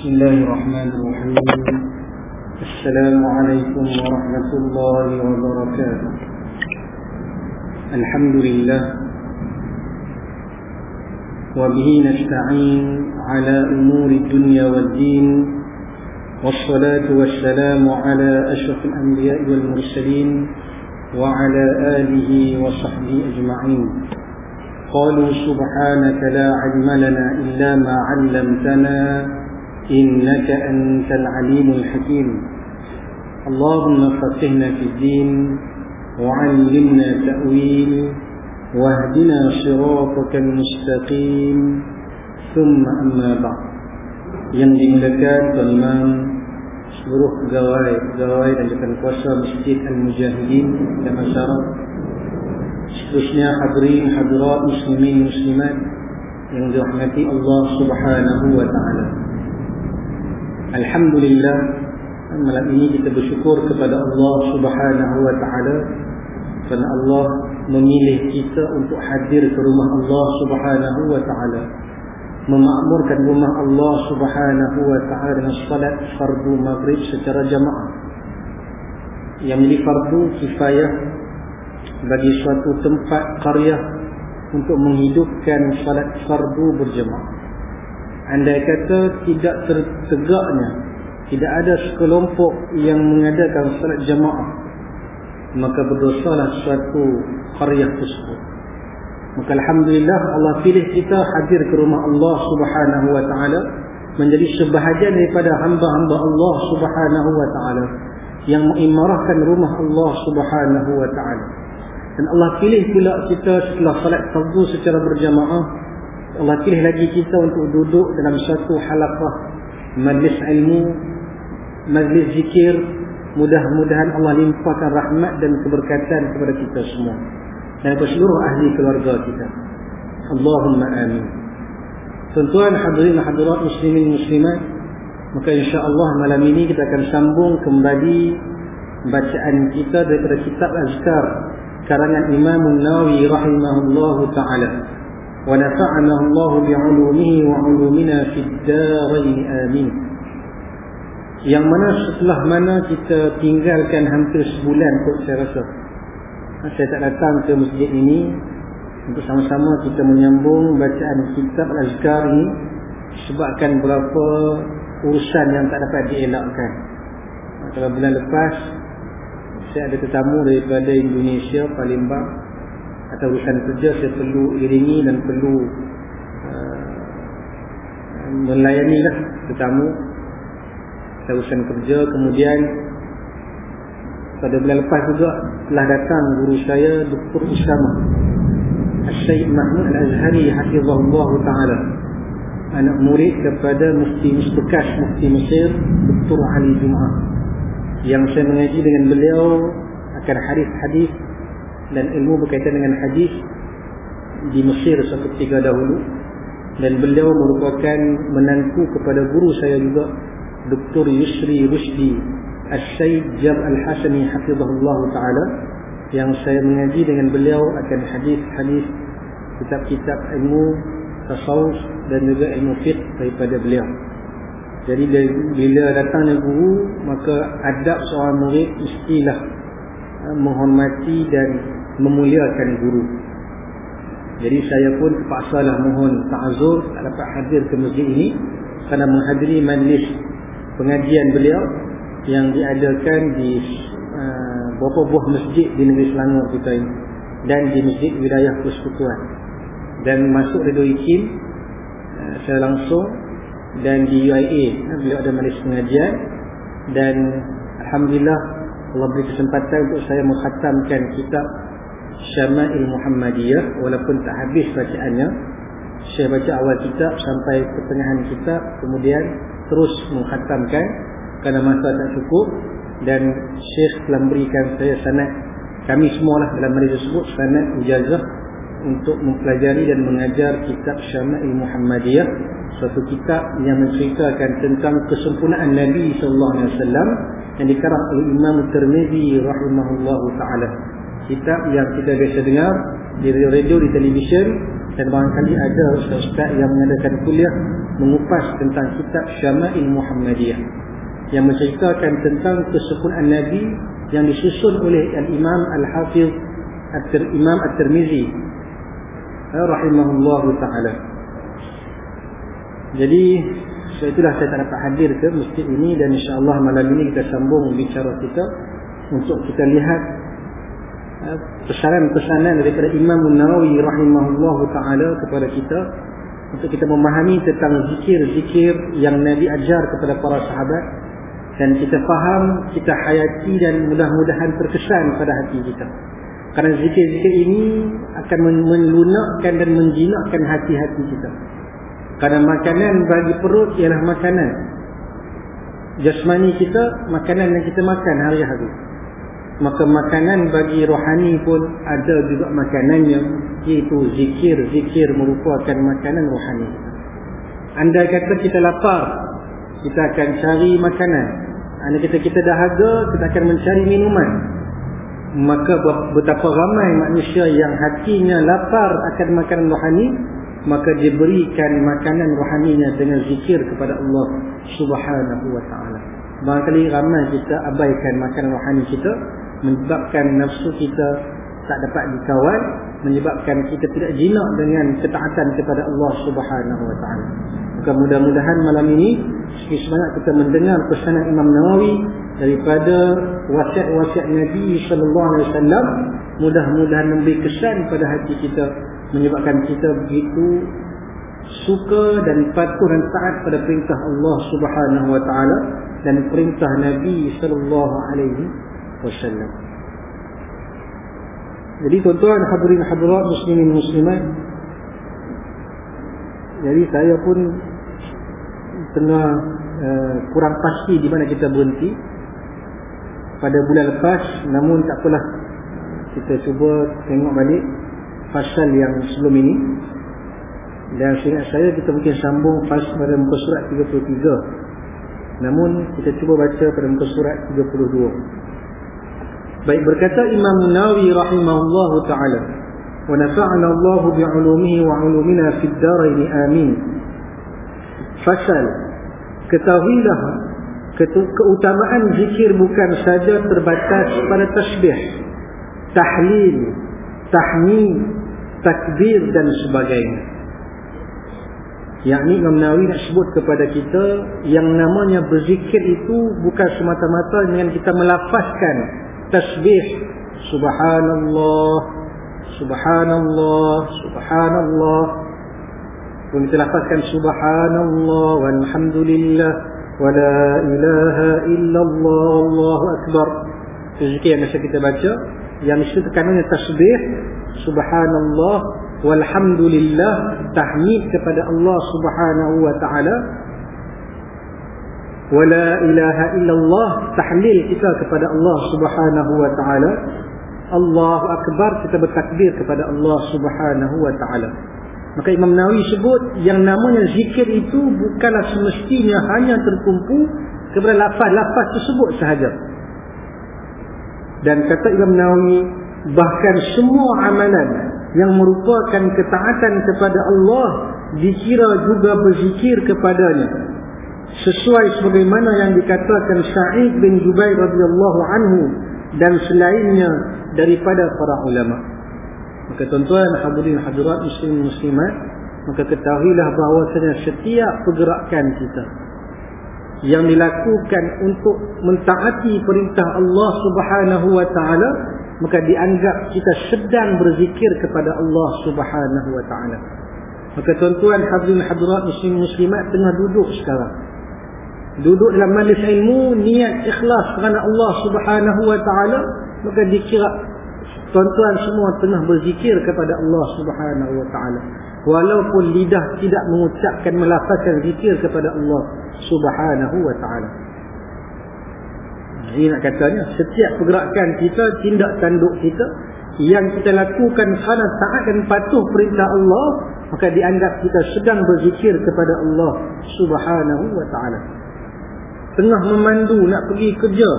بسم الله الرحمن الرحيم. السلام عليكم ورحمة الله وبركاته. الحمد لله. وبه نستعين على أمور الدنيا والدين. والصلاة والسلام على أشرف الأنبياء والمرسلين وعلى آله وصحبه أجمعين. قالوا سبحانك لا علم لنا إلا ما علمتنا إنك أنت العليم الحكيم اللهم فقهنا في الدين وعلمنا تأويل واهدنا صراطك المستقيم ثم أما بعد yang dimulakan Tuan Imam seluruh pegawai pegawai dan jawapan kuasa Masjid Al-Mujahidin dan masyarakat seterusnya hadirin hadirat muslimin muslimat yang dirahmati Allah Subhanahu wa taala Alhamdulillah. Malam ini kita bersyukur kepada Allah Subhanahu wa taala kerana Allah memilih kita untuk hadir ke rumah Allah Subhanahu wa taala. Memakmurkan rumah Allah Subhanahu wa taala dengan salat fardu maghrib secara jamaah. Yang menjadi fardu kifayah bagi suatu tempat karya untuk menghidupkan salat fardu berjemaah andai kata tidak tertegaknya tidak ada sekelompok yang mengadakan salat jamaah maka berdosalah suatu qaryah tersebut. Maka alhamdulillah Allah pilih kita hadir ke rumah Allah Subhanahu wa taala menjadi sebahagian daripada hamba-hamba Allah Subhanahu wa taala yang mengimarahkan rumah Allah Subhanahu wa taala. Dan Allah pilih pula kita setelah salat fardu secara berjamaah Allah pilih lagi kita untuk duduk dalam satu halaqah majlis ilmu majlis zikir mudah-mudahan Allah limpahkan rahmat dan keberkatan kepada kita semua. Dan kepada seluruh ahli keluarga kita. Allahumma amin. Tuan-tuan hadirin hadirat muslimin muslimat maka insya-Allah malam ini kita akan sambung kembali bacaan kita daripada kitab Azkar karangan Imam Nawawi rahimahullahu taala ونفعنا الله بعلومه وعلومنا في الدارين آمين yang mana setelah mana kita tinggalkan hampir sebulan kot saya rasa saya tak datang ke masjid ini untuk sama-sama kita menyambung bacaan kitab Al-Azkar ini sebabkan beberapa urusan yang tak dapat dielakkan kalau bulan lepas saya ada tetamu daripada Indonesia Palembang atau urusan kerja saya perlu iringi dan perlu uh, melayani lah tetamu urusan kerja kemudian pada bulan lepas juga telah datang guru saya Dr. Usama Syed Mahmud Al-Azhari Hafizahullah Ta'ala anak murid kepada Mufti Mustakas Mufti Mesir Dr. Ali Jum'ah yang saya mengaji dengan beliau akan hadis-hadis dan ilmu berkaitan dengan hadis di Mesir suatu ketika dahulu dan beliau merupakan menantu kepada guru saya juga Dr. Yusri Rushdi Al-Syaid Jam Al-Hasani Hafizahullah Ta'ala yang saya mengaji dengan beliau akan hadis-hadis kitab-kitab ilmu tasawuf dan juga ilmu fiqh daripada beliau jadi bila datangnya guru maka adab seorang murid mestilah menghormati dan memuliakan guru. Jadi saya pun terpaksalah mohon ta'azur tak dapat hadir ke masjid ini kerana menghadiri majlis pengajian beliau yang diadakan di uh, beberapa buah masjid di negeri Selangor kita ini dan di masjid wilayah persekutuan. Dan masuk Redo Ikim uh, saya langsung dan di UIA uh, beliau ada majlis pengajian dan Alhamdulillah Allah beri kesempatan untuk saya menghatamkan kitab Syama'il Muhammadiyah walaupun tak habis bacaannya saya baca awal kitab sampai pertengahan kitab kemudian terus menghatamkan kerana masa tak cukup dan Syekh telah memberikan saya sanad. Kami semualah dalam majlis tersebut sanad ijazah untuk mempelajari dan mengajar kitab Syama'il Muhammadiyah suatu kitab yang menceritakan tentang kesempurnaan Nabi wasallam yang dikarang oleh Imam Tirmizi rahimahullahu taala kitab yang kita biasa dengar di radio di televisyen. Dan barangkali ada ustaz-ustaz yang mengadakan kuliah mengupas tentang kitab Syama'il Muhammadiyah. Yang menceritakan tentang kesempurnaan Nabi yang disusun oleh Al-Imam Al-Hafiz Imam At-Tirmizi. Eh, rahimahullah ta'ala. Jadi sebab itulah saya tak dapat hadir ke masjid ini dan insyaAllah malam ini kita sambung bicara kita untuk kita lihat pesanan-pesanan daripada Imam Nawawi rahimahullah ta'ala kepada kita untuk kita memahami tentang zikir-zikir yang Nabi ajar kepada para sahabat dan kita faham, kita hayati dan mudah-mudahan terkesan pada hati kita. Kerana zikir-zikir ini akan melunakkan dan menjinakkan hati-hati kita. Kerana makanan bagi perut ialah makanan. Jasmani kita, makanan yang kita makan hari-hari. Maka makanan bagi rohani pun ada juga makanannya iaitu zikir-zikir merupakan makanan rohani. Anda kata kita lapar kita akan cari makanan. Anda kata kita dahaga kita akan mencari minuman. Maka betapa ramai manusia yang hatinya lapar akan makanan rohani maka dia berikan makanan rohaninya dengan zikir kepada Allah subhanahu wa ta'ala. Barangkali ramai kita abaikan makanan rohani kita menyebabkan nafsu kita tak dapat dikawal menyebabkan kita tidak jinak dengan ketaatan kepada Allah Subhanahu wa taala. Maka mudah-mudahan malam ini sebanyak kita mendengar pesanan Imam Nawawi daripada wasiat-wasiat Nabi sallallahu alaihi wasallam mudah-mudahan memberi kesan pada hati kita menyebabkan kita begitu suka dan patuh dan taat pada perintah Allah Subhanahu wa taala dan perintah Nabi sallallahu alaihi wasallam. Jadi tuan-tuan hadirin hadirat muslimin muslimat. Jadi saya pun tengah uh, kurang pasti di mana kita berhenti. Pada bulan lepas namun tak apalah. Kita cuba tengok balik pasal yang sebelum ini. Dan seingat saya kita mungkin sambung pas pada muka surat 33 namun kita cuba baca pada muka surat 32 Baik berkata Imam Nawawi rahimahullahu taala, "Wa nafa'ana Allah bi'ulumihi wa 'ulumina fid darain amin." Fasal ketahuilah keutamaan zikir bukan saja terbatas pada tasbih, tahlil, tahmid, takbir dan sebagainya. Yang ini Imam Nawawi nak sebut kepada kita yang namanya berzikir itu bukan semata-mata dengan kita melafazkan tasbih subhanallah subhanallah subhanallah pun kita lafazkan subhanallah walhamdulillah wala ilaha illallah wallahu akbar. Yang mesti kita baca. Yang mesti tekanannya tasbih subhanallah walhamdulillah tahmid kepada Allah subhanahu wa ta'ala wala ilaha illallah tahlil kita kepada Allah Subhanahu wa taala. Allahu akbar kita bertakbir kepada Allah Subhanahu wa taala. Maka Imam Nawawi sebut yang namanya zikir itu bukanlah semestinya hanya tertumpu kepada lafaz-lafaz tersebut sahaja. Dan kata Imam Nawawi bahkan semua amalan yang merupakan ketaatan kepada Allah dikira juga berzikir kepadanya sesuai sebagaimana yang dikatakan Sa'id bin Jubair radhiyallahu anhu dan selainnya daripada para ulama. Maka tuan-tuan hadirin hadirat muslim muslimat, maka ketahuilah bahawa setiap pergerakan kita yang dilakukan untuk mentaati perintah Allah Subhanahu wa taala maka dianggap kita sedang berzikir kepada Allah Subhanahu wa taala. Maka tuan-tuan hadirin hadirat muslim muslimat tengah duduk sekarang duduk dalam majlis ilmu niat ikhlas kerana Allah Subhanahu wa taala maka dikira tuan-tuan semua tengah berzikir kepada Allah Subhanahu wa taala. Walaupun lidah tidak mengucapkan melafazkan zikir kepada Allah Subhanahu wa taala. Ini nak katanya setiap pergerakan kita tindak tanduk kita yang kita lakukan kerana taat dan patuh perintah Allah maka dianggap kita sedang berzikir kepada Allah Subhanahu wa taala tengah memandu nak pergi kerja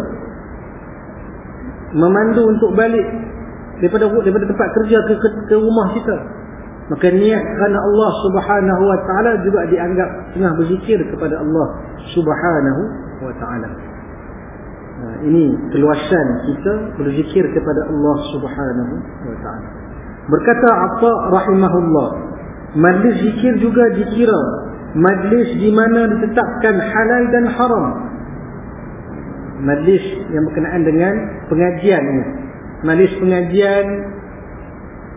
memandu untuk balik daripada daripada tempat kerja ke, ke, ke rumah kita Maka niat kerana Allah subhanahu wa ta'ala juga dianggap tengah berzikir kepada Allah subhanahu wa ta'ala. Ha, ini keluasan kita berzikir kepada Allah subhanahu wa ta'ala. Berkata apa rahimahullah. Majlis zikir juga dikira. Majlis di mana ditetapkan halal dan haram. Majlis yang berkenaan dengan pengajian ini. Majlis pengajian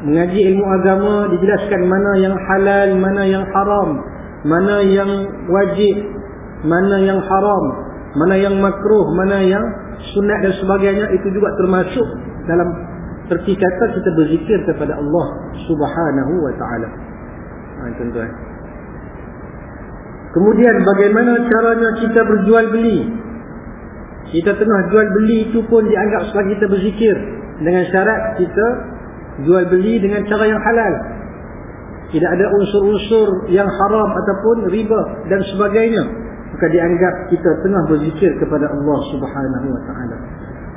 mengaji ilmu agama dijelaskan mana yang halal, mana yang haram, mana yang wajib, mana yang haram, mana yang makruh, mana yang sunat dan sebagainya itu juga termasuk dalam seperti kata kita berzikir kepada Allah Subhanahu wa taala. Ha tuan-tuan. Kemudian bagaimana caranya kita berjual beli? Kita tengah jual beli itu pun dianggap sebagai kita berzikir. Dengan syarat kita jual beli dengan cara yang halal. Tidak ada unsur-unsur yang haram ataupun riba dan sebagainya. Maka dianggap kita tengah berzikir kepada Allah Subhanahu wa taala.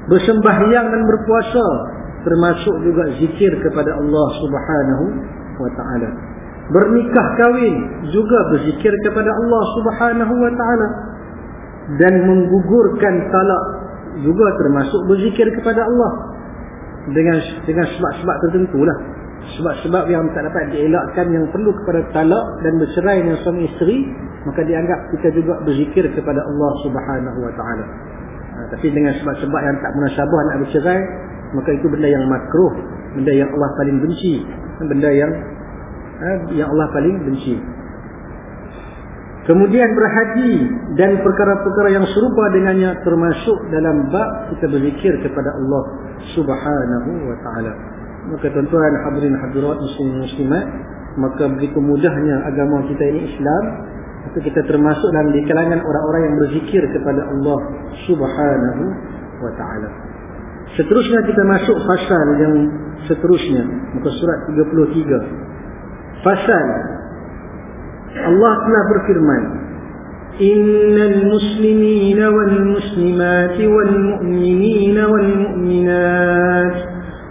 Bersembahyang dan berpuasa termasuk juga zikir kepada Allah Subhanahu wa taala. Bernikah kahwin juga berzikir kepada Allah Subhanahu wa taala dan menggugurkan talak juga termasuk berzikir kepada Allah. Dengan dengan sebab-sebab tertentu lah. Sebab-sebab yang tak dapat dielakkan yang perlu kepada talak dan bercerai dengan suami isteri maka dianggap kita juga berzikir kepada Allah subhanahu wa ta'ala. Ha, tapi dengan sebab-sebab yang tak munasabah nak bercerai maka itu benda yang makruh benda yang Allah paling benci benda yang ha, yang Allah paling benci Kemudian berhaji dan perkara-perkara yang serupa dengannya termasuk dalam bab kita berzikir kepada Allah Subhanahu wa taala. Maka tuan-tuan hadirin hadirat muslimat, maka begitu mudahnya agama kita ini Islam, maka kita termasuk dalam di kalangan orang-orang yang berzikir kepada Allah Subhanahu wa taala. Seterusnya kita masuk fasal yang seterusnya, muka surat 33. Fasal Allah telah berfirman إن المسلمين والمسلمات والمؤمنين والمؤمنات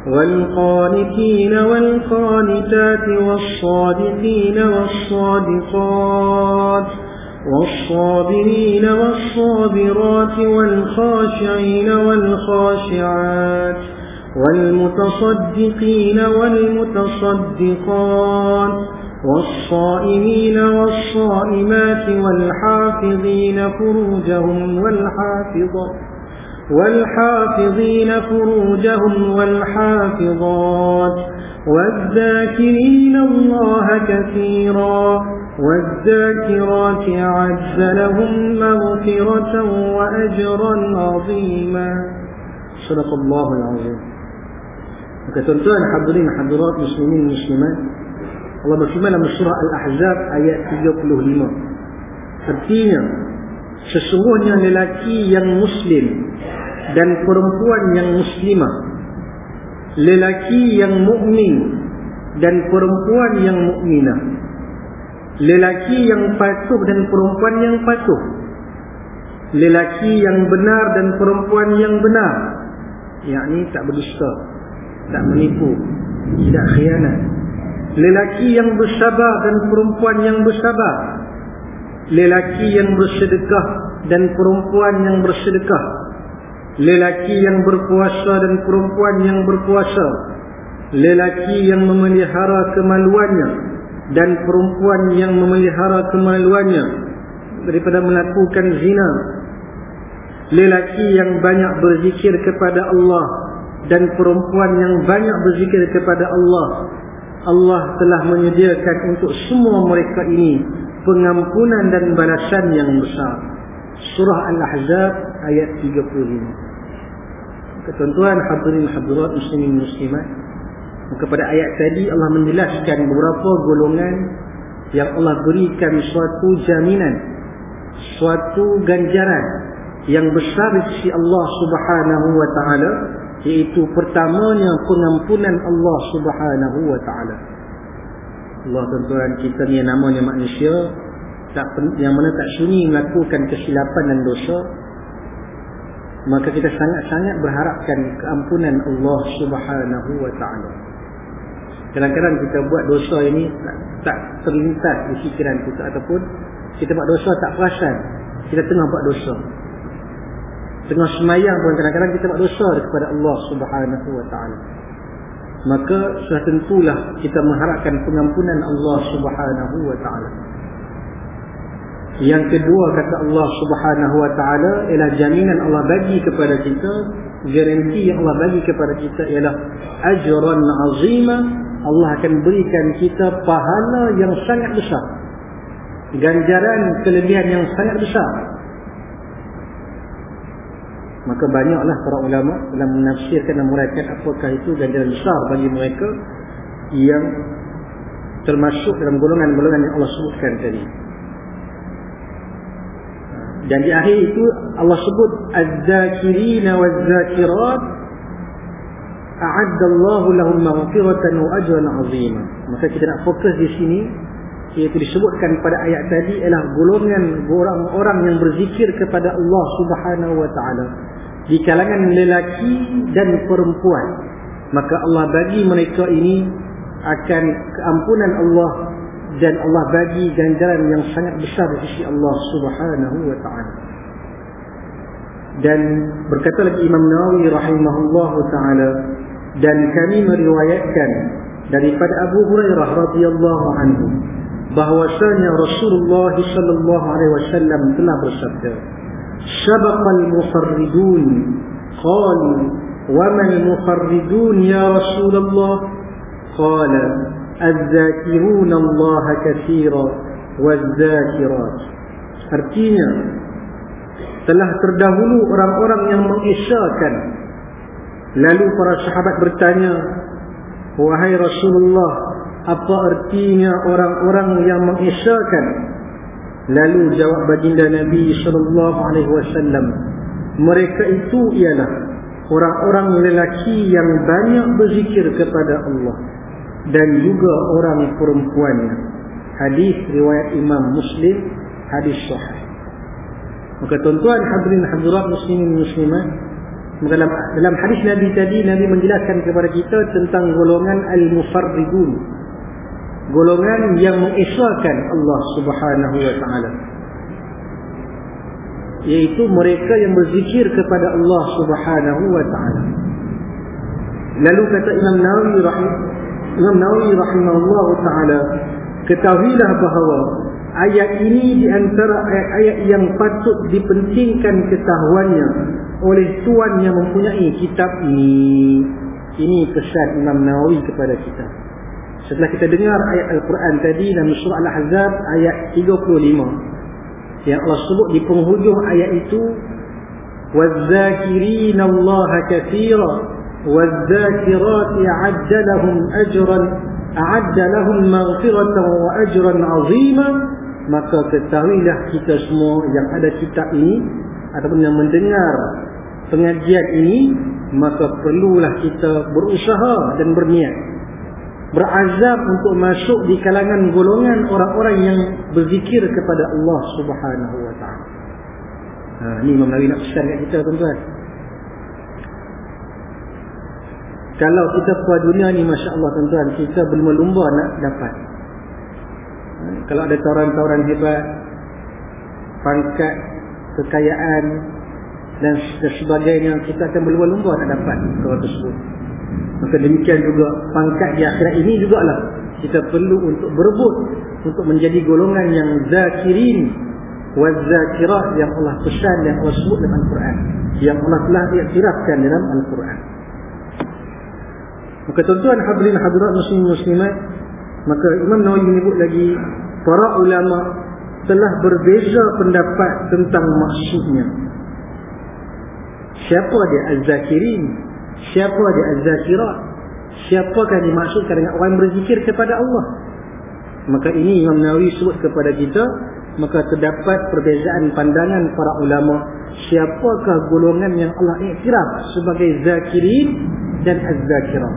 والقانتين والقانتات والصادقين والصادقات والصابرين والصابرات والخاشعين والخاشعات والمتصدقين والمتصدقات والصائمين والصائمات والحافظين فروجهم والحافظات والحافظين فروجهم والحافظات. والذاكرين الله كثيرا. والذاكرات أعز لهم مغفرة وأجرا عظيما. صدق الله العظيم. وكتنتان حضرين حضرات مسلمين مسلمات Allah berfirman dalam surah Al-Ahzab ayat 35. Artinya, sesungguhnya lelaki yang muslim dan perempuan yang muslimah, lelaki yang mukmin dan perempuan yang mukminah, lelaki yang patuh dan perempuan yang patuh, lelaki yang benar dan perempuan yang benar, yakni tak berdusta, tak menipu, tidak khianat, lelaki yang bersabar dan perempuan yang bersabar. Lelaki yang bersedekah dan perempuan yang bersedekah. Lelaki yang berpuasa dan perempuan yang berpuasa. Lelaki yang memelihara kemaluannya dan perempuan yang memelihara kemaluannya. Daripada melakukan zina. Lelaki yang banyak berzikir kepada Allah dan perempuan yang banyak berzikir kepada Allah Allah telah menyediakan untuk semua mereka ini pengampunan dan balasan yang besar. Surah Al-Ahzab ayat 35. Ketentuan hadirin hadirat muslimin muslimat. Kepada ayat tadi Allah menjelaskan beberapa golongan yang Allah berikan suatu jaminan, suatu ganjaran yang besar di sisi Allah Subhanahu wa taala Iaitu pertamanya pengampunan Allah subhanahu wa ta'ala Allah tuan-tuan kita ni namanya manusia tak, Yang mana tak sunyi melakukan kesilapan dan dosa Maka kita sangat-sangat berharapkan keampunan Allah subhanahu wa ta'ala Kadang-kadang kita buat dosa ini tak, tak terlintas di fikiran kita ataupun kita buat dosa tak perasan. Kita tengah buat dosa. Tengah semayang pun kadang-kadang kita buat dosa kepada Allah Subhanahu Wa Taala. Maka sudah tentulah kita mengharapkan pengampunan Allah Subhanahu Wa Taala. Yang kedua kata Allah Subhanahu Wa Taala ialah jaminan Allah bagi kepada kita, garanti yang Allah bagi kepada kita ialah ajran azima. Allah akan berikan kita pahala yang sangat besar. Ganjaran kelebihan yang sangat besar maka banyaklah para ulama dalam menafsirkan dan meraihkan apakah itu ganjaran besar bagi mereka yang termasuk dalam golongan-golongan yang Allah sebutkan tadi. Dan di akhir itu Allah sebut az-zakirina waz-zakirat a'addallahu lahum maghfiratan wa ajran 'azima. Maka kita nak fokus di sini iaitu disebutkan pada ayat tadi ialah golongan orang-orang yang berzikir kepada Allah Subhanahu wa taala di kalangan lelaki dan perempuan. Maka Allah bagi mereka ini akan keampunan Allah dan Allah bagi ganjaran yang sangat besar di sisi Allah Subhanahu wa taala. Dan berkata lagi Imam Nawawi rahimahullah taala dan kami meriwayatkan daripada Abu Hurairah radhiyallahu anhu bahwasanya Rasulullah sallallahu alaihi wasallam telah bersabda سبق المفردون قالوا وما المفردون يا رسول الله قال الذاكرون الله كثيرا والذاكرات artinya telah terdahulu orang-orang yang mengisyakan lalu para sahabat bertanya wahai Rasulullah apa artinya orang-orang yang mengisyakan Lalu jawab baginda Nabi sallallahu alaihi wasallam, mereka itu ialah orang-orang lelaki yang banyak berzikir kepada Allah dan juga orang perempuannya. Hadis riwayat Imam Muslim, hadis sahih. Maka tuan-tuan hadirin hadirat muslimin muslimat, dalam dalam hadis Nabi tadi Nabi menjelaskan kepada kita tentang golongan al-mufarridun golongan yang mengisahkan Allah Subhanahu wa taala. Yaitu mereka yang berzikir kepada Allah Subhanahu wa taala. Lalu kata Imam Nawawi rahim Imam Nawawi rahimahullah taala ketahuilah bahawa ayat ini di antara ayat-ayat yang patut dipentingkan ketahuannya oleh tuan yang mempunyai kitab ini. Ini pesan Imam Nawawi kepada kita Setelah kita dengar ayat Al-Quran tadi dalam surah Al-Ahzab ayat 35 yang Allah sebut di penghujung ayat itu وَالذَّاكِرِينَ اللَّهَ كَثِيرًا وَالذَّاكِرَاتِ أَعَدَّ لَهُمْ أَجْرًا أَعَدَّ لَهُمْ مَغْفِرَةً وَأَجْرًا عَظِيمًا maka ketahuilah kita semua yang ada kitab ini ataupun yang mendengar pengajian ini maka perlulah kita berusaha dan berniat berazam untuk masuk di kalangan golongan orang-orang yang berzikir kepada Allah Subhanahu wa taala. Ha ni Imam Nawawi nak pesan kat kita tuan-tuan. Kalau kita keluar dunia ni masya-Allah tuan-tuan, kita berlumba-lumba nak dapat. Ha, kalau ada tawaran-tawaran hebat, pangkat, kekayaan dan sebagainya, kita akan berlumba-lumba nak dapat perkara tersebut. Maka demikian juga pangkat di akhirat ini juga lah kita perlu untuk berebut untuk menjadi golongan yang zakirin wa zakirat yang Allah pesan dan Allah sebut dalam Al-Quran. Yang Allah telah diiktirafkan dalam Al-Quran. Maka tuan-tuan hadirin hadirat muslim muslimat maka Imam Nawawi menyebut lagi para ulama telah berbeza pendapat tentang maksudnya. Siapa dia? Az-zakirin Siapa dia az-zakirat? Siapakah dimaksudkan dengan orang berzikir kepada Allah? Maka ini Imam Nawawi sebut kepada kita, maka terdapat perbezaan pandangan para ulama, siapakah golongan yang Allah iktiraf sebagai zakirin dan az-zakirat?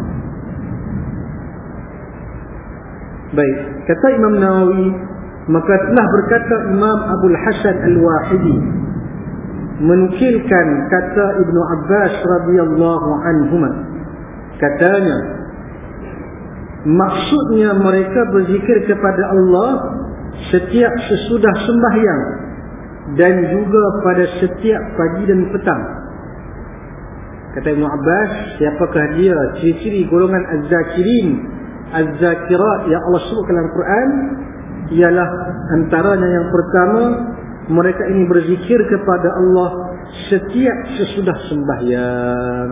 Baik, kata Imam Nawawi, maka telah berkata Imam Abdul Hasan Al-Wahidi menukilkan kata Ibnu Abbas radhiyallahu anhuma. Katanya maksudnya mereka berzikir kepada Allah setiap sesudah sembahyang dan juga pada setiap pagi dan petang. Kata Ibn Abbas siapakah dia? Ciri-ciri golongan Az-Zakirin Az-Zakirat yang Allah sebutkan dalam Quran ialah antaranya yang pertama mereka ini berzikir kepada Allah setiap sesudah sembahyang.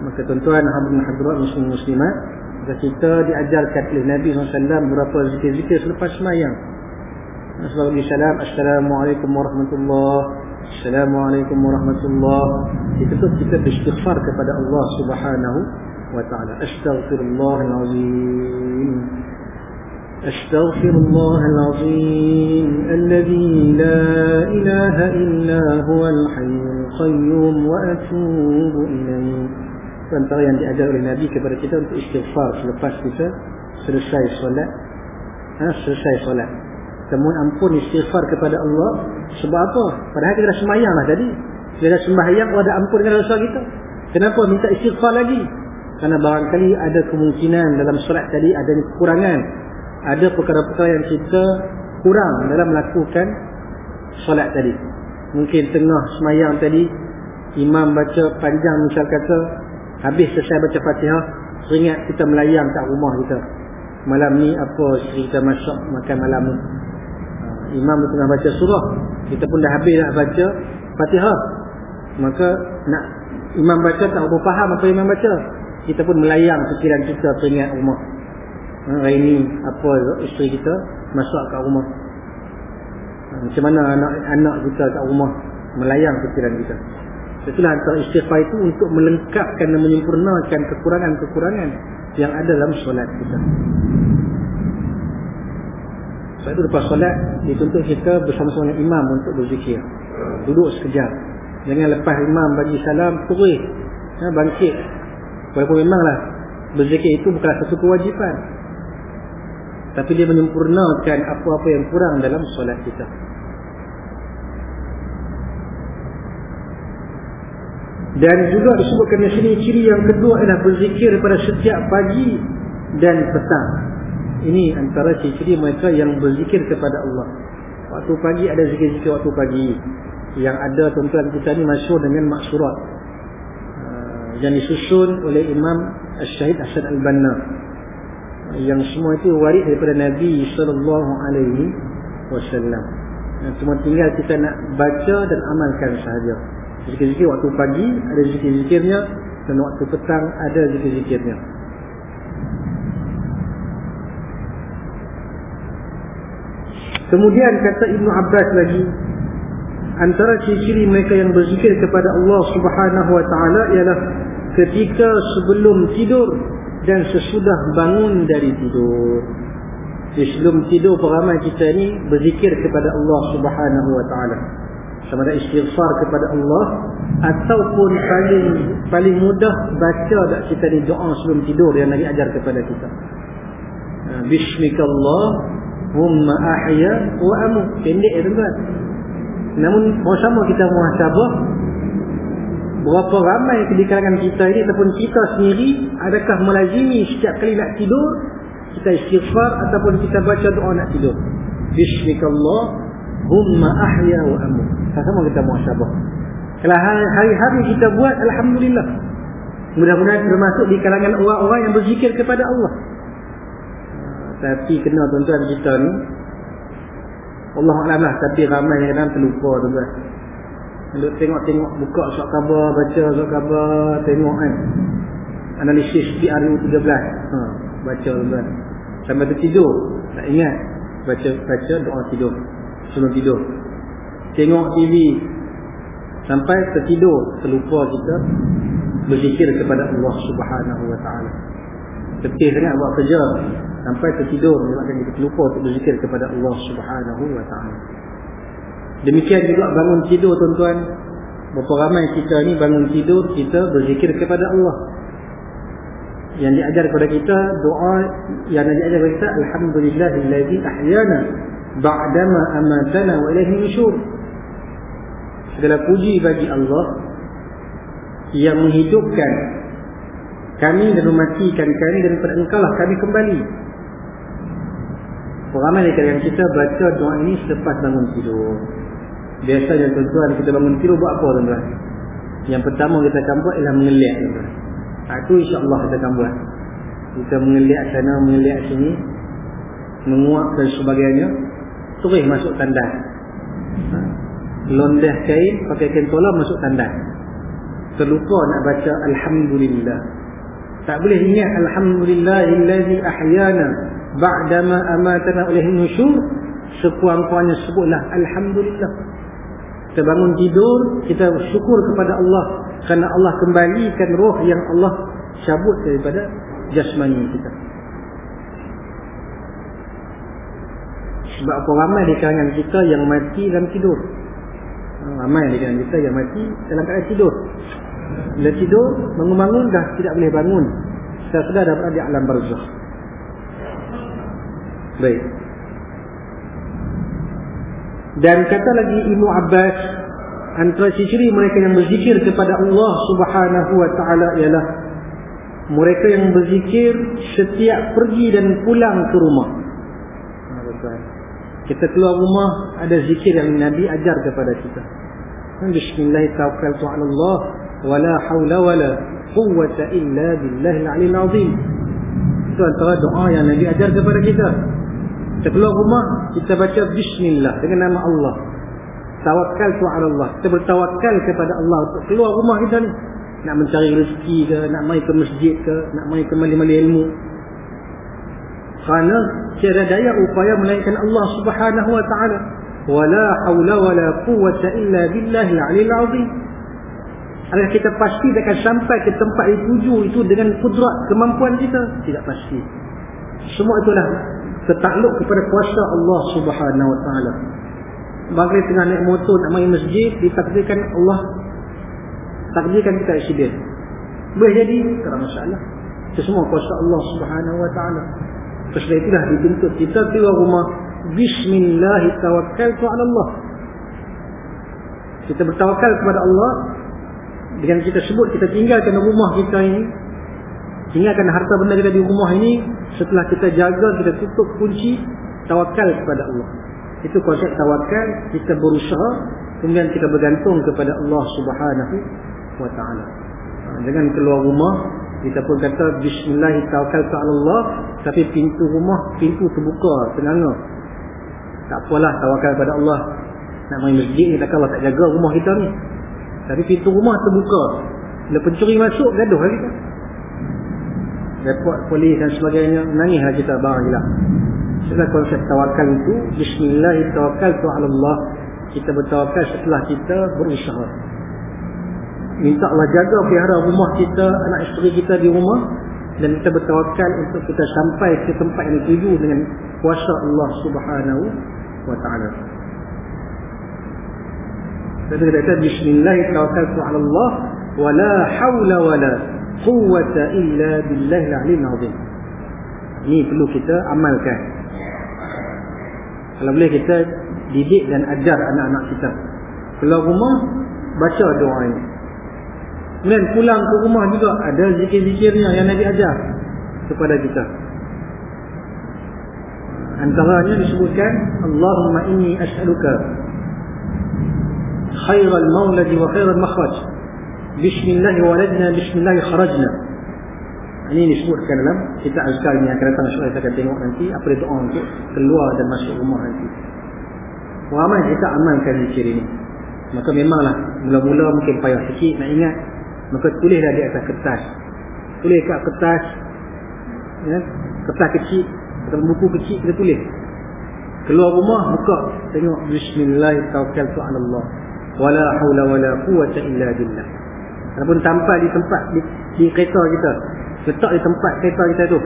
Maka tuan-tuan hadirin hadirat muslim muslimat kita diajarkan oleh Nabi SAW beberapa zikir-zikir selepas sembahyang. Assalamualaikum Assalamualaikum warahmatullahi Assalamualaikum warahmatullahi Itu tu kita beristighfar kepada Allah subhanahu wa ta'ala. Astaghfirullahalazim أستغفر الله العظيم الذي لا إله إلا هو الحي القيوم وأتوب إليه antara yang diajar oleh Nabi kepada kita untuk istighfar selepas kita selesai solat ha, selesai solat temuan ampun istighfar kepada Allah sebab apa? padahal kita dah sembahyang lah tadi kita dah sembahyang ada ampun dengan dosa kita kenapa minta istighfar lagi? kerana barangkali ada kemungkinan dalam solat tadi ada kekurangan ada perkara-perkara yang kita kurang dalam melakukan solat tadi. Mungkin tengah sembahyang tadi imam baca panjang misal kata Habis selesai baca fatihah Teringat kita melayang kat rumah kita. Malam ni apa kita masak makan malam ni? Uh, Imam tengah baca surah. Kita pun dah habis nak baca fatihah. Maka nak Imam baca tak apa faham apa imam baca. Kita pun melayang fikiran kita teringat rumah Hari ni apa isteri kita masak kat rumah Macam mana anak-anak kita kat rumah Melayang fikiran kita Itulah antara istighfar itu untuk melengkapkan dan menyempurnakan kekurangan-kekurangan yang ada dalam solat kita. Sebab itu lepas solat, dituntut kita bersama-sama dengan imam untuk berzikir. Duduk sekejap. Jangan lepas imam bagi salam, turih. Ya, bangkit. Walaupun memanglah, berzikir itu bukan satu kewajipan. Tapi dia menyempurnakan apa-apa yang kurang dalam solat kita. Dan juga disebutkan di sini ciri yang kedua adalah berzikir pada setiap pagi dan petang. Ini antara ciri-ciri mereka yang berzikir kepada Allah. Waktu pagi ada zikir-zikir waktu pagi. Yang ada tuan-tuan kita ni masyur dengan maksurat. Uh, yang disusun oleh Imam Syahid Asad Al-Banna. Yang semua itu waris daripada Nabi Sallallahu Alaihi Wasallam. Cuma tinggal kita nak baca dan amalkan sahaja. Zikir-zikir waktu pagi ada zikir-zikirnya dan waktu petang ada zikir-zikirnya. Kemudian kata Ibn Abbas lagi antara ciri-ciri mereka yang berzikir kepada Allah Subhanahu wa taala ialah ketika sebelum tidur dan sesudah bangun dari tidur. Di sebelum tidur peramai kita ini berzikir kepada Allah Subhanahu wa taala. Sama ada istighfar kepada Allah ataupun paling paling mudah baca tak kita ni doa sebelum tidur yang Nabi ajar kepada kita. Ha, bismillah humma ahya wa amu pendek ya tuan namun sama kita muhasabah berapa ramai di kalangan kita ini ataupun kita sendiri adakah melazimi setiap kali nak tidur kita istighfar ataupun kita baca doa nak tidur bismillah humma ahya wa amu sama kita muasyabah. Kalau hari-hari kita buat alhamdulillah. Mudah-mudahan termasuk di kalangan orang-orang yang berzikir kepada Allah. Tapi kena tuan-tuan kita ni Allah Alam lah Tapi ramai yang kadang terlupa tuan-tuan Kalau tengok-tengok Buka surat khabar Baca surat khabar Tengok kan. Analisis PRU 13 ha, Baca tuan-tuan Sampai tertidur. Tak ingat. Baca baca doa tidur. Sebelum tidur. Tengok TV sampai tertidur terlupa kita berzikir kepada Allah Subhanahu wa taala. Letih sangat buat kerja. Sampai tertidur menyebabkan kita terlupa untuk berzikir kepada Allah Subhanahu wa taala. Demikian juga bangun tidur tuan-tuan. Berapa ramai kita ni bangun tidur kita berzikir kepada Allah. Yang diajar kepada kita doa yang diajar kepada kita alhamdulillahillazi ahyana ba'dama amatana wa ilaihi nusyur segala puji bagi Allah yang menghidupkan kami dan mematikan kami dan pada engkau lah kami kembali ramai di kalangan kita baca doa ini selepas bangun tidur biasanya tuan-tuan kita bangun tidur buat apa tuan-tuan? Yang pertama kita akan buat ialah mengeliat tuan-tuan. Itu insyaAllah kita akan buat. Kita mengeliat sana mengeliat sini menguap dan sebagainya terus masuk tandas. Ha? londah kain pakai kain tolam masuk tandas. Terlupa nak baca Alhamdulillah. Tak boleh ingat Alhamdulillahillazi ahyana ba'dama amatana oleh nusyur. Sekuang-kuangnya sebutlah Alhamdulillah kita bangun tidur kita syukur kepada Allah. Kerana Allah kembalikan roh yang Allah cabut daripada jasmani kita. Sebab apa ramai di kalangan kita yang mati dalam tidur? Ramai di kalangan kita yang mati dalam keadaan tidur. Bila tidur bangun-bangun dah tidak boleh bangun. Kita sudah dah berada di alam barzakh. Baik dan kata lagi Ibnu Abbas antara ciri mereka yang berzikir kepada Allah Subhanahu wa taala ialah mereka yang berzikir setiap pergi dan pulang ke rumah. Kita keluar rumah ada zikir yang Nabi ajar kepada kita. Bismillahirrahmanirrahim. Wala hawla wala quwwata illa billahil aliyil azim. Itu antara doa yang Nabi ajar kepada kita. Keluar rumah, kita baca Bismillah dengan nama Allah. Tawakal tu Allah. Kita bertawakal kepada Allah untuk keluar rumah kita ni. Nak mencari rezeki ke, nak main ke masjid ke, nak main ke mali-mali ilmu. Kerana tiada daya upaya melainkan Allah Subhanahu wa taala. Wala haula wala quwwata illa billahil aliyil azim. Adakah kita pasti akan sampai ke tempat dituju itu dengan kudrat kemampuan kita? Tidak pasti. Semua itulah tertakluk kepada kuasa Allah Subhanahu wa taala. Bagi tengah naik motor nak main masjid ditakdirkan Allah takdirkan kita accident. Boleh jadi tak masalah. Itu semua kuasa Allah Subhanahu wa taala. Sebab itulah dituntut kita keluar rumah bismillah tawakkaltu ala Allah. Kita bertawakal kepada Allah dengan kita sebut kita tinggalkan rumah kita ini tinggalkan harta benda kita di rumah ini setelah kita jaga kita tutup kunci tawakal kepada Allah. Itu konsep tawakal kita berusaha kemudian kita bergantung kepada Allah subhanahu wa ta'ala. Dengan ha, keluar rumah kita pun kata bismillah tawakal kepada Allah tapi pintu rumah pintu terbuka tenangnya tak apalah tawakal kepada Allah. Nak main masjid ni takkan Allah tak jaga rumah kita ni. Tapi pintu rumah terbuka. Bila pencuri masuk gaduh lagi kan report polis dan sebagainya menangislah kita barang gila. Setelah konsep tawakal itu bismillah tawakal tu Allah kita bertawakal setelah kita berusaha. Minta Allah jaga pelihara rumah kita anak isteri kita di rumah. Dan kita bertawakal untuk kita sampai ke tempat yang dituju dengan kuasa Allah subhanahu wa ta'ala. Jadi kita kata bismillah tawakal tu Allah wala hawla wala quwwata illa billahi al-'aliyyil 'azim. Ini perlu kita amalkan. Kalau boleh kita didik dan ajar anak-anak kita. Keluar rumah baca doa ini. Kemudian pulang ke rumah juga ada zikir-zikirnya yang Nabi ajar kepada kita. Antaranya disebutkan Allahumma inni as'aluka khairal mauladi wa khairal makhraj Bismillah waladna Bismillah kharajna ini disebutkan dalam kita azkar ini akan datang saya akan tengok nanti apa dia doa untuk keluar dan masuk rumah nanti ramai kita amalkan zikir ini maka memanglah mula-mula mungkin payah sikit nak ingat maka tulislah di atas kertas tulis kat kertas ya, kertas kecil atau buku kecil kita tulis keluar rumah buka tengok Bismillah tawakal Allah wala hawla wala quwata illa billah ataupun tampal di tempat di, di kereta kita. Letak di tempat kereta kita tu.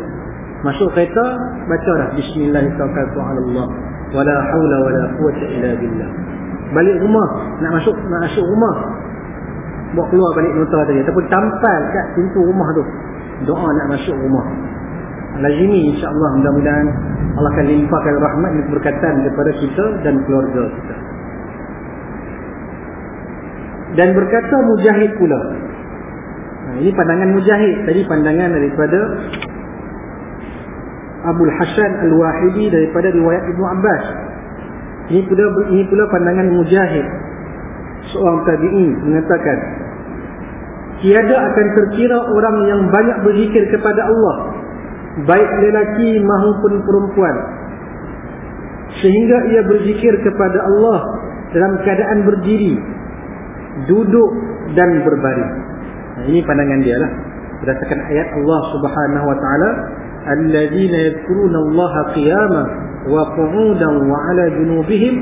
Masuk kereta baca dah bismillahirrahmanirrahim. Wala haula wala quwwata illa billah. Balik rumah nak masuk nak masuk rumah. Buat keluar balik nota tadi. Ataupun tampal kat pintu rumah tu. Doa nak masuk rumah. Lazimi insyaallah mudah-mudahan Allah akan limpahkan rahmat dan keberkatan kepada kita dan keluarga kita dan berkata mujahid pula ini pandangan Mujahid. Tadi pandangan daripada Abdul Hasan Al-Wahidi daripada riwayat Ibnu Abbas. Ini pula ini pula pandangan Mujahid. Seorang tabi'in mengatakan tiada akan terkira orang yang banyak berzikir kepada Allah baik lelaki maupun perempuan sehingga ia berzikir kepada Allah dalam keadaan berdiri duduk dan berbaring. Nah, ini pandangan dia lah. Berdasarkan ayat Allah subhanahu wa ta'ala alladzina yadhkuruna allaha qiyaman wa qu'udan wa ala junubihim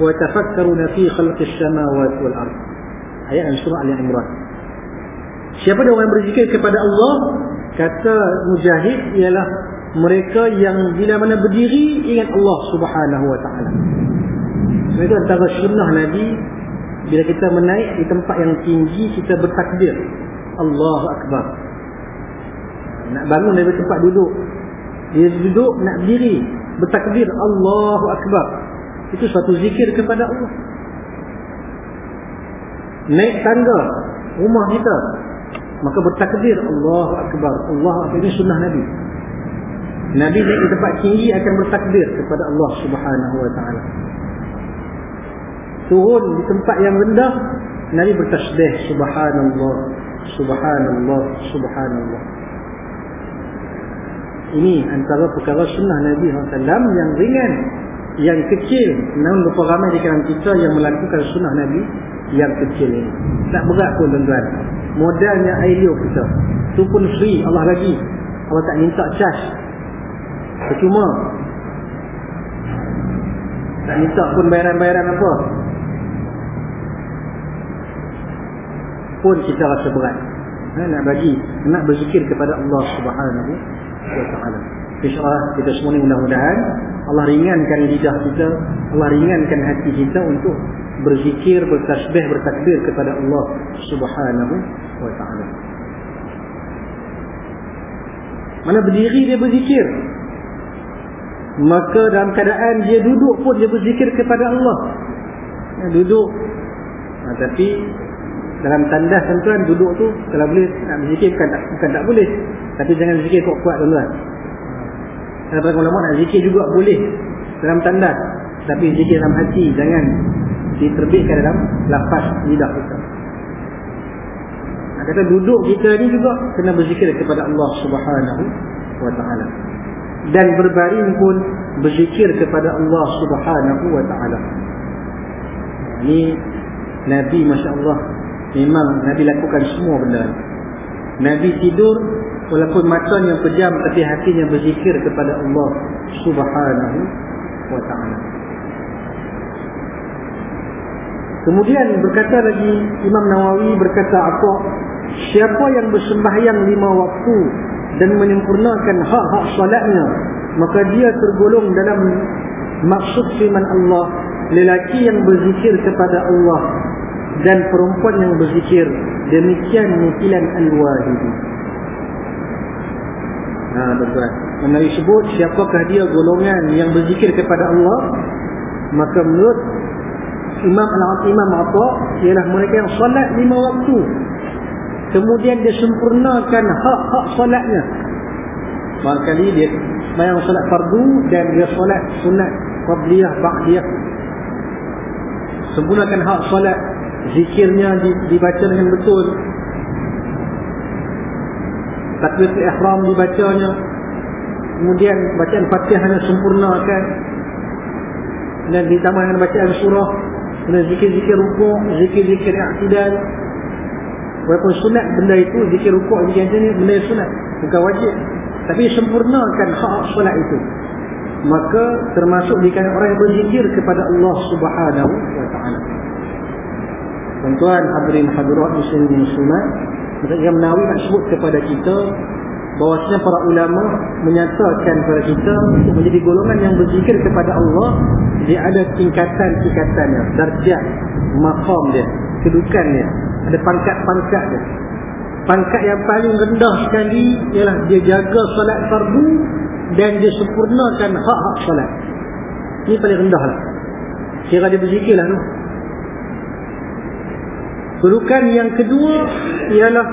wa tafakkaruna fi khalqis samawati wal ard. Ayat surah al-imran siapa dia orang berzikir kepada Allah? Kata mujahid ialah mereka yang bila mana berdiri ingat Allah subhanahu wa ta'ala. Itu antara sunnah Nabi bila kita menaik di tempat yang tinggi kita bertakbir. Allah Akbar. Nak bangun dari tempat duduk. Dia duduk nak berdiri bertakbir. Allah Akbar. Itu satu zikir kepada Allah. Naik tangga rumah kita. Maka bertakbir. Allah Akbar. Allah Akbar. Ini sunnah Nabi. Nabi naik di tempat tinggi akan bertakbir kepada Allah Subhanahu Wa Taala turun di tempat yang rendah. Nabi bertasbih subhanallah subhanallah subhanallah. Ini antara perkara sunnah Nabi SAW yang ringan yang kecil. Namun berapa ramai di kalangan kita yang melakukan sunnah Nabi yang kecil ini. Tak berat pun tuan-tuan. Modalnya liur kita. Itu pun free Allah lagi Allah tak minta charge. Percuma. Tak minta pun bayaran-bayaran apa pun kita rasa berat. Ha, nak bagi nak berzikir kepada Allah subhanahu wa ta'ala. insyaAllah kita semua ni mudah-mudahan Allah ringankan lidah kita Allah ringankan hati kita untuk berzikir, bertasbih, bertakbir kepada Allah subhanahu wa ta'ala. Mana berdiri dia berzikir? Maka dalam keadaan dia duduk pun dia berzikir kepada Allah. Ya, duduk. Ha, tapi dalam tandas tuan-tuan duduk tu kalau boleh nak berzikir bukan tak, bukan tak boleh. Tapi jangan berzikir kuat-kuat tuan-tuan. Kalau ulama nak zikir juga boleh dalam tandas. Tapi zikir dalam hati jangan diterbitkan dalam lafaz lidah kita. Kata duduk kita ni juga kena berzikir kepada Allah subhanahu wa ta'ala. Dan berbaring pun berzikir kepada Allah subhanahu wa ta'ala. Ini Nabi Masya Allah Memang Nabi lakukan semua benda. Nabi tidur Walaupun matanya pejam Tapi hatinya berzikir kepada Allah Subhanahu wa ta'ala. Kemudian berkata lagi Imam Nawawi berkata apa? Siapa yang bersembahyang lima waktu Dan menyempurnakan hak-hak salatnya Maka dia tergolong dalam Maksud firman Allah Lelaki yang berzikir kepada Allah dan perempuan yang berzikir demikian nukilan al-wahidi. Ha tuan mana disebut siapakah dia golongan yang berzikir kepada Allah maka menurut Imam Al-Imam apa ialah mereka yang solat lima waktu. Kemudian dia sempurnakan hak-hak solatnya. Barangkali dia sembahyang solat fardu dan dia solat sunat qabliyah ba'diyah. Sempurnakan hak solat zikirnya dibaca dengan betul. Takbiratul ihram dibacanya. Kemudian bacaan Fatihahnya sempurnakan dan ditambah dengan bacaan surah. Dan zikir-zikir rukuk zikir-zikir i'tidal. Walaupun sunat benda itu zikir rukuk zikir ini benda sunat. Bukan wajib. Tapi sempurnakan hak solat itu. Maka termasuk di kalangan orang yang berzikir kepada Allah Subhanahu wa taala Tuan-tuan hadirin hadirat muslimin muslimat, Imam Nawawi nak sebut kepada kita bahawasanya para ulama menyatakan kepada kita untuk menjadi golongan yang berzikir kepada Allah dia ada tingkatan-tingkatannya, darjah, maqam dia, kedudukan dia, ada pangkat-pangkat dia. Pangkat yang paling rendah sekali ialah dia jaga solat fardu dan dia sempurnakan hak-hak solat. Ini paling rendah lah. Kira dia berzikirlah tu. Kedudukan yang kedua ialah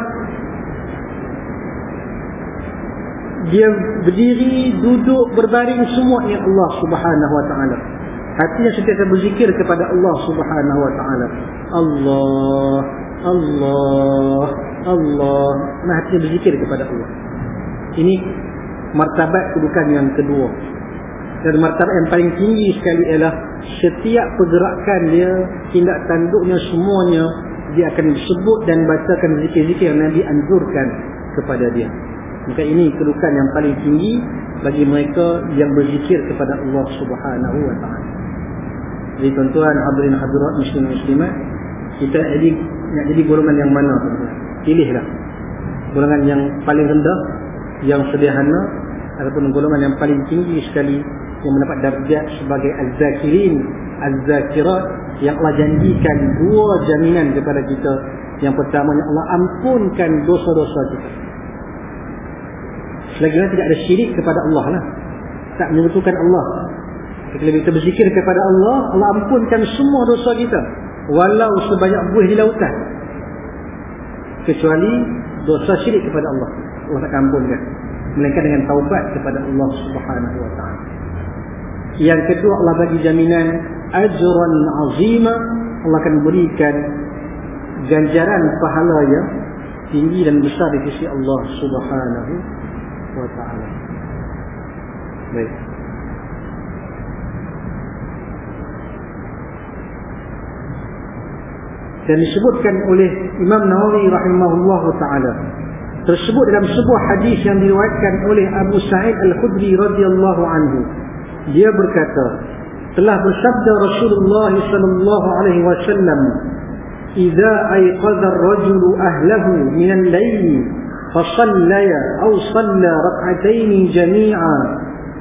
dia berdiri, duduk, berbaring semua ingat Allah Subhanahu wa taala. Hatinya sentiasa berzikir kepada Allah Subhanahu wa taala. Allah, Allah, Allah. Nah, hatinya berzikir kepada Allah. Ini martabat kedudukan yang kedua. Dan martabat yang paling tinggi sekali ialah setiap pergerakan dia, tindak tanduknya semuanya dia akan sebut dan bacakan zikir-zikir yang Nabi anjurkan kepada dia. Maka ini kedudukan yang paling tinggi bagi mereka yang berzikir kepada Allah Subhanahu wa taala. Jadi tuan-tuan hadirin hadirat muslim muslimat, kita jadi nak jadi golongan yang mana tuan-tuan? Pilihlah. Golongan yang paling rendah, yang sederhana ataupun golongan yang paling tinggi sekali yang mendapat darjat sebagai az-zakirin, az-zakirat yang Allah janjikan dua jaminan kepada kita. Yang pertamanya Allah ampunkan dosa-dosa kita. Selagi mana tidak ada syirik kepada Allah lah. Tak menyebutkan Allah. Kita berzikir kepada Allah, Allah ampunkan semua dosa kita. Walau sebanyak buih di lautan. Kecuali dosa syirik kepada Allah. Allah tak ampunkan. Melainkan dengan taubat kepada Allah subhanahu wa ta'ala. Yang kedua Allah bagi jaminan ajran azima. Allah akan berikan ganjaran pahala yang tinggi dan besar di sisi Allah subhanahu wa ta'ala. Baik. Dan disebutkan oleh Imam Nawawi rahimahullah ta'ala. Tersebut dalam sebuah hadis yang diriwayatkan oleh Abu Sa'id Al-Khudri radhiyallahu anhu dia berkata telah bersabda Rasulullah sallallahu alaihi wasallam "Idza ayqadha ar-rajulu ahlahu min al-layl fa sallaya aw salla rak'atayn jami'a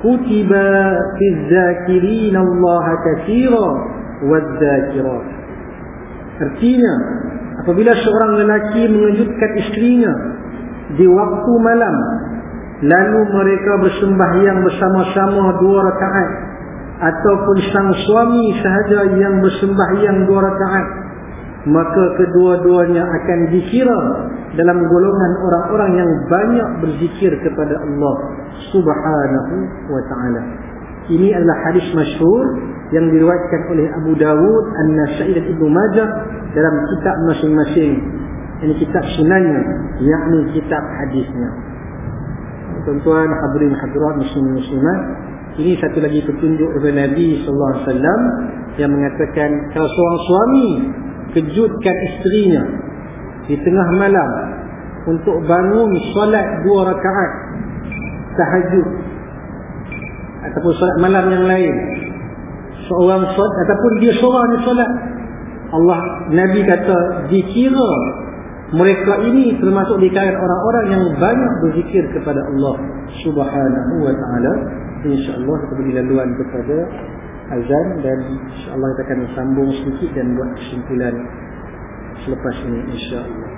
kutiba fi adh-dhakirin Allah katsiran wadh-dhakirat" Artinya apabila seorang lelaki mengejutkan isterinya di waktu malam lalu mereka bersembahyang bersama-sama dua rakaat, ataupun sang suami sahaja yang bersembahyang dua rakaat, maka kedua-duanya akan dikira dalam golongan orang-orang yang banyak berzikir kepada Allah Subhanahu wa taala. Ini adalah hadis masyhur yang diriwayatkan oleh Abu Dawud, An-Nasa'i dan Ibnu Majah dalam kitab masing-masing. Ini kitab sunannya, yakni kitab hadisnya. Tuan-tuan, hadirin hadirat muslimin muslimat, ini satu lagi petunjuk dari Nabi sallallahu alaihi wasallam yang mengatakan kalau seorang suami kejutkan isterinya di tengah malam untuk bangun solat dua rakaat tahajud ataupun solat malam yang lain seorang solat ataupun dia seorang solat Allah Nabi kata dikira mereka ini termasuk di kalangan orang-orang yang banyak berzikir kepada Allah Subhanahu wa taala. Insyaallah kita beri laluan kepada azan dan insyaAllah kita akan sambung sedikit dan buat kesimpulan selepas ini insyaAllah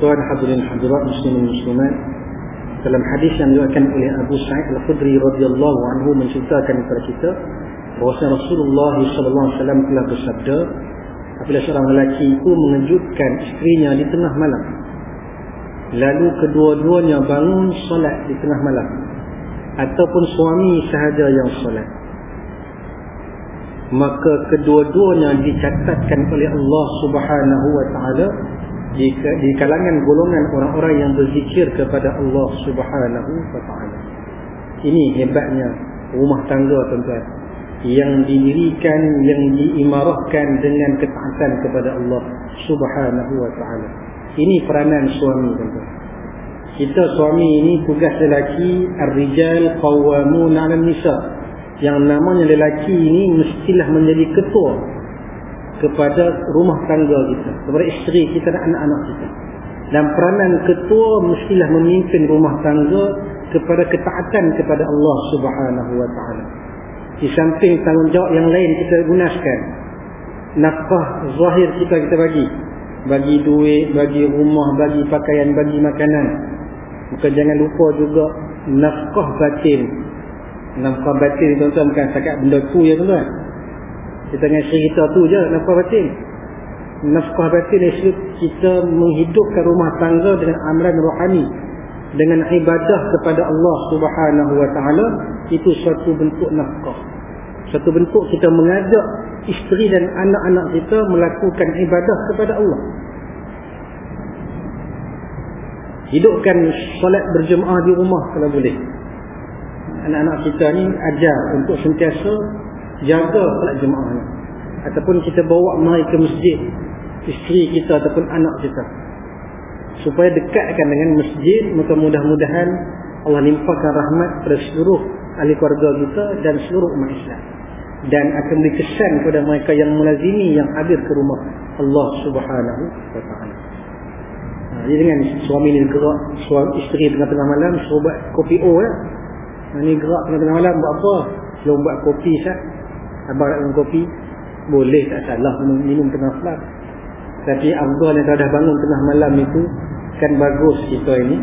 Tuan-tuan hadirin hadirat muslimin muslimat. Dalam hadis yang diriwayatkan oleh Abu Sa'id Al-Khudri radhiyallahu anhu menceritakan kepada kita bahawa Rasulullah sallallahu alaihi wasallam telah bersabda apabila seorang lelaki itu mengejutkan isterinya di tengah malam lalu kedua-duanya bangun solat di tengah malam ataupun suami sahaja yang solat maka kedua-duanya dicatatkan oleh Allah Subhanahu wa taala di, di kalangan golongan orang-orang yang berzikir kepada Allah Subhanahu wa taala. Ini hebatnya rumah tangga tuan-tuan yang didirikan yang diimarahkan dengan ketaatan kepada Allah Subhanahu wa taala. Ini peranan suami tuan-tuan. Kita suami ini tugas lelaki ar-rijal qawwamun 'ala nisa Yang namanya lelaki ini mestilah menjadi ketua kepada rumah tangga kita, kepada isteri kita dan anak-anak kita. Dan peranan ketua mestilah memimpin rumah tangga kepada ketaatan kepada Allah Subhanahu wa taala. Di samping tanggungjawab yang lain kita gunakan. Nafkah zahir kita kita bagi. Bagi duit, bagi rumah, bagi pakaian, bagi makanan. Maka jangan lupa juga nafkah batin. Nafkah batin tuan-tuan bukan setakat benda tu ya tuan-tuan. Kita dengan cerita tu je nafkah batin. Nafkah batin iaitu kita menghidupkan rumah tangga dengan amalan rohani. Dengan ibadah kepada Allah subhanahu wa ta'ala. Itu suatu bentuk nafkah. Satu bentuk kita mengajak isteri dan anak-anak kita melakukan ibadah kepada Allah. Hidupkan solat berjemaah di rumah kalau boleh. Anak-anak kita ni ajar untuk sentiasa jaga solat jemaah ni ataupun kita bawa mereka ke masjid isteri kita ataupun anak kita supaya dekatkan dengan masjid maka mudah-mudahan Allah limpahkan rahmat kepada seluruh ahli keluarga kita dan seluruh umat Islam dan akan beri kesan kepada mereka yang melazimi yang hadir ke rumah Allah Subhanahu wa taala. Ha, jadi dengan suami ni gerak suami isteri tengah-tengah malam suruh buat kopi O ya. Ha, ni gerak tengah-tengah malam buat apa? Suruh buat kopi sah. Abang nak minum kopi Boleh tak salah minum, tengah malam. Tapi Abdul yang dah bangun tengah malam itu Kan bagus kita ini.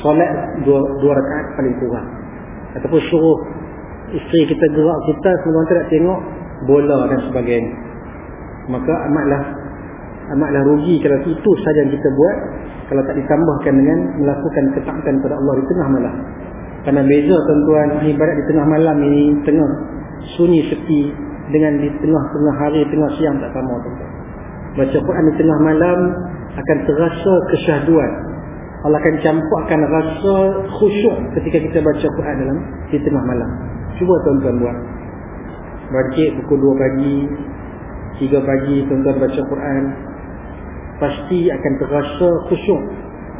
Solat dua, dua rakaat paling kurang. Ataupun suruh Isteri kita gerak kita Semua orang tak tengok Bola dan sebagainya. Maka amatlah Amatlah rugi kalau itu saja yang kita buat. Kalau tak ditambahkan dengan Melakukan ketaatan kepada Allah di tengah malam Karena beza tuan-tuan ibadat di tengah malam ini tengah sunyi sepi dengan di tengah-tengah hari tengah siang tak sama tuan-tuan. Baca Quran di tengah malam akan terasa kesyahduan. Allah akan campurkan rasa khusyuk ketika kita baca Quran dalam di tengah malam. Cuba tuan-tuan buat. Bangkit pukul 2 pagi, 3 pagi tuan-tuan baca Quran. Pasti akan terasa khusyuk.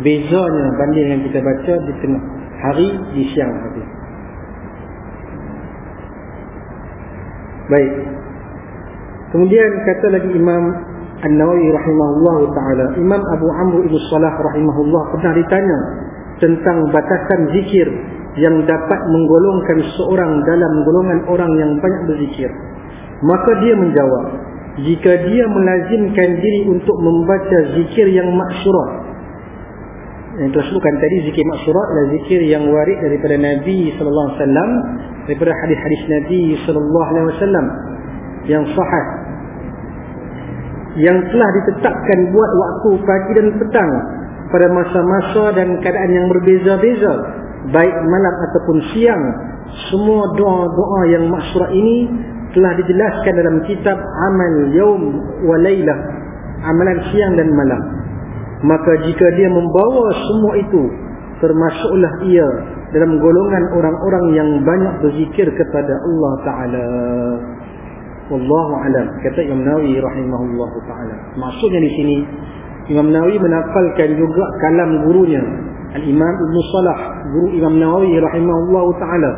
Bezanya banding dengan kita baca di tengah hari di siang hari. Baik. Kemudian kata lagi Imam An-Nawawi rahimahullah taala, Imam Abu Amr Ibn Salah rahimahullah pernah ditanya tentang batasan zikir yang dapat menggolongkan seorang dalam golongan orang yang banyak berzikir. Maka dia menjawab, jika dia melazimkan diri untuk membaca zikir yang maksyurah yang telah sebutkan tadi zikir maksurat adalah zikir yang warid daripada Nabi sallallahu alaihi wasallam daripada hadis-hadis Nabi sallallahu alaihi wasallam yang sahih yang telah ditetapkan buat waktu pagi dan petang pada masa-masa dan keadaan yang berbeza-beza baik malam ataupun siang. Semua doa-doa yang maksurat ini telah dijelaskan dalam kitab amal yaum wa laylah amalan siang dan malam maka jika dia membawa semua itu termasuklah ia dalam golongan orang-orang yang banyak berzikir kepada Allah Taala. Wallahu alam. Kata Imam Nawawi rahimahullah taala. Maksudnya di sini Imam Nawawi menafalkan juga kalam gurunya Al-Imam Ibn Salah guru Imam Nawawi rahimahullah taala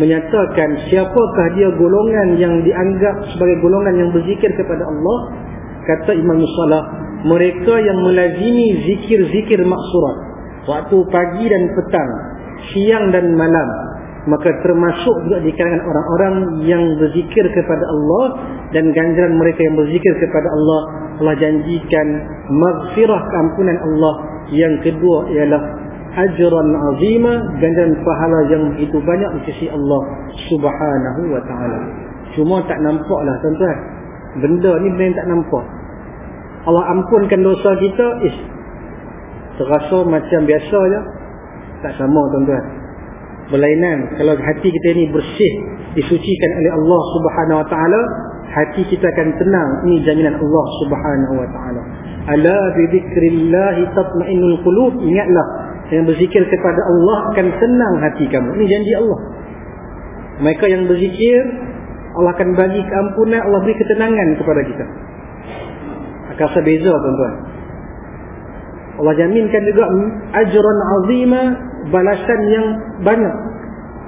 menyatakan siapakah dia golongan yang dianggap sebagai golongan yang berzikir kepada Allah kata Imam Salah mereka yang melazimi zikir-zikir maksurat. Waktu pagi dan petang siang dan malam. Maka termasuk juga di kalangan orang-orang yang berzikir kepada Allah dan ganjaran mereka yang berzikir kepada Allah Allah janjikan maghfirah keampunan Allah. Yang kedua ialah ajran azima ganjaran pahala yang itu banyak di sisi Allah subhanahu wa ta'ala. Cuma tak nampak lah tuan-tuan. Benda ni benda yang tak nampak Allah ampunkan dosa kita is terasa macam biasa je tak sama tuan-tuan. Berlainan kalau hati kita ini bersih disucikan oleh Allah Subhanahu wa taala hati kita akan tenang. Ini jaminan Allah Subhanahu wa taala. Ala bi dzikrillah tatma'innul qulub. Ingatlah yang berzikir kepada Allah akan tenang hati kamu. Ini janji Allah. Mereka yang berzikir Allah akan bagi keampunan Allah beri ketenangan kepada kita akan sebeza tuan-tuan. Allah jaminkan juga ajran azima balasan yang banyak.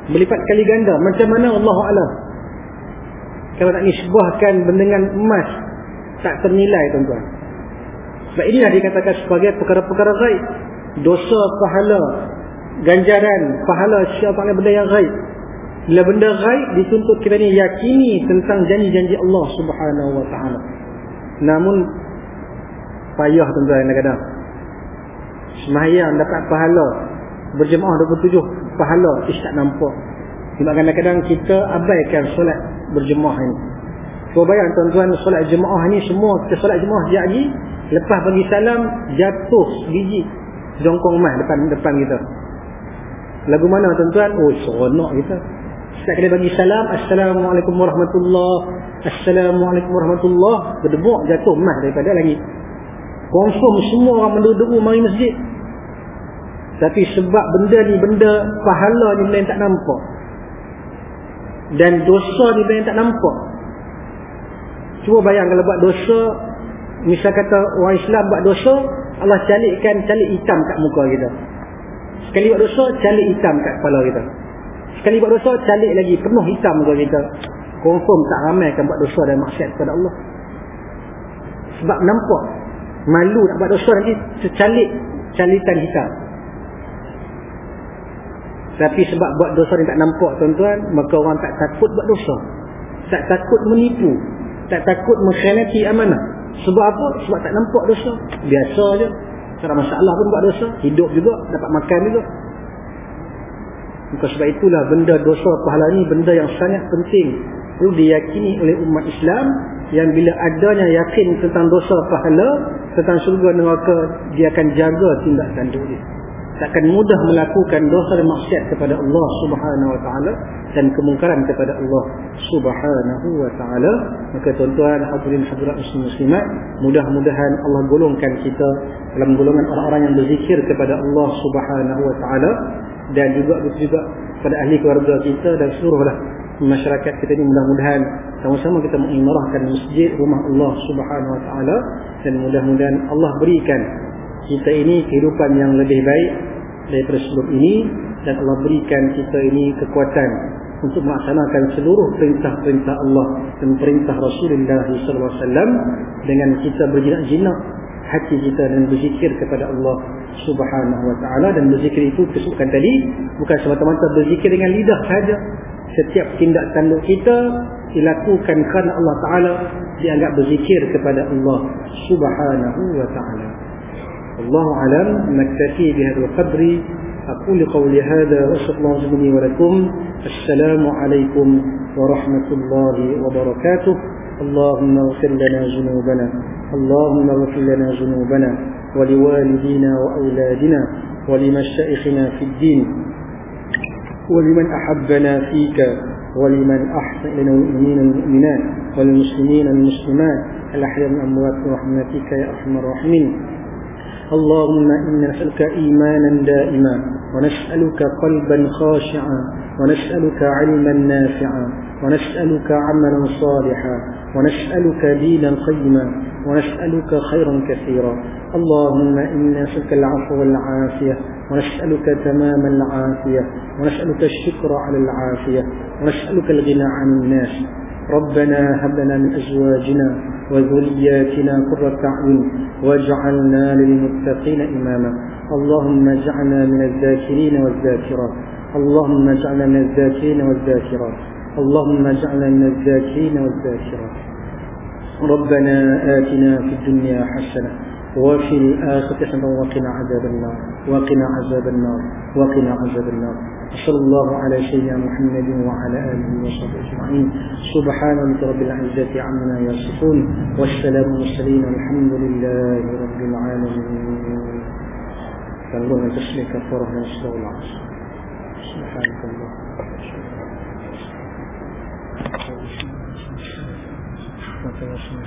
Berlipat kali ganda. Macam mana? Allah Alam. Kalau nak nisbahkan dengan emas tak ternilai tuan-tuan. Sebab inilah dikatakan sebagai perkara-perkara gaib. Dosa pahala ganjaran pahala siapa benda yang gaib. Bila benda gaib dituntut kita ni yakini tentang janji-janji Allah subhanahu wa ta'ala. Namun payah tuan-tuan kadang-kadang semayang dapat pahala. Berjemaah 27 pahala ish tak nampak. Sebab kadang-kadang kita abaikan solat berjemaah ini. Cuba bayang tuan-tuan solat jemaah ni semua kita solat jemaah sekejap lagi lepas bagi salam jatuh biji jongkong mah depan depan kita. Lagu mana tuan-tuan? Oh seronok kita. Setiap kali bagi salam Assalamualaikum warahmatullahi Assalamualaikum warahmatullahi berdebuk jatuh mah daripada lagi confirm semua orang menduduk mari masjid tapi sebab benda ni benda pahala ni benda yang tak nampak. Dan dosa ni benda yang tak nampak. Cuba bayang kalau buat dosa. Misal kata orang Islam buat dosa. Allah calikkan calik hitam kat muka kita. Sekali buat dosa calik hitam kat kepala kita. Sekali buat dosa calik lagi penuh hitam muka kita. Confirm tak ramai akan buat dosa dan maksiat kepada Allah. Sebab nampak. Malu nak buat dosa nanti secalik calitan hitam. Tapi sebab buat dosa ni tak nampak tuan-tuan, maka orang tak takut buat dosa. Tak takut menipu. Tak takut mengkhianati amanah. Sebab apa? Sebab tak nampak dosa. Biasa je. Ada masalah pun buat dosa. Hidup juga, dapat makan juga. Maka sebab itulah benda dosa pahala ni benda yang sangat penting. Perlu diyakini oleh umat Islam yang bila adanya yakin tentang dosa pahala, tentang surga neraka, dia akan jaga tindak tanduk dia takkan mudah melakukan dosa dan maksiat kepada Allah Subhanahu wa taala dan kemungkaran kepada Allah Subhanahu wa taala. Maka tuan-tuan hadirin hadirat muslimat mudah-mudahan Allah golongkan kita dalam golongan orang-orang yang berzikir kepada Allah Subhanahu wa taala dan juga juga pada ahli keluarga kita dan seluruhlah masyarakat kita ini. Mudah-mudahan sama-sama kita mengimarahkan masjid rumah Allah Subhanahu wa taala dan mudah-mudahan Allah berikan kita ini kehidupan yang lebih baik daripada sebelum ini dan Allah berikan kita ini kekuatan untuk melaksanakan seluruh perintah-perintah Allah dan perintah Rasulullah SAW dengan kita berjinak-jinak. Hati kita dan berzikir kepada Allah Subhanahu Wa Taala dan berzikir itu disebutkan tadi bukan semata-mata berzikir dengan lidah saja. Setiap tindak tanduk kita dilakukan kerana Allah Taala dianggap berzikir kepada Allah Subhanahu Wa Taala الله أعلم نكتفي بهذا القدر. أقول قولي هذا وأسأل الله مني ولكم. السلام عليكم ورحمة الله وبركاته. اللهم اغفر لنا ذنوبنا. اللهم اغفر لنا ذنوبنا ولوالدينا وأولادنا ولمشائخنا في الدين. ولمن أحبنا فيك ولمن أحسن إلينا المؤمنين المؤمنات والمسلمين المسلمات الأحياء من أموات برحمتك يا أرحم الراحمين. اللهم إنا نسألك إيمانا دائما ونسألك قلبا خاشعا ونسألك علما نافعا ونسألك عملا صالحا ونسألك دينا قيما ونسألك خيرا كثيرا. اللهم إنا نسألك العفو والعافية ونسألك تمام العافية ونسألك الشكر على العافية ونسألك الغنى عن الناس. ربنا هب لنا من أزواجنا وذرياتنا قرة أعين واجعلنا للمتقين إماما. اللهم اجعلنا من الذاكرين والذاكرات. اللهم اجعلنا من الذاكرين والذاكرات. اللهم اجعلنا من الذاكرين والذاكرات. ربنا آتنا في الدنيا حسنة وفي الآخرة حسنة وقنا عذاب النار. وقنا عذاب النار. وقنا عذاب النار. صلى الله على سيدنا محمد وعلى آله وصحبه أجمعين. سبحان رب العزة عما يصفون والسلام المرسلين والحمد لله رب العالمين. فالله تسلي كفاره من الصلاة والعصر سبحانك الله you.